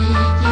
yeah.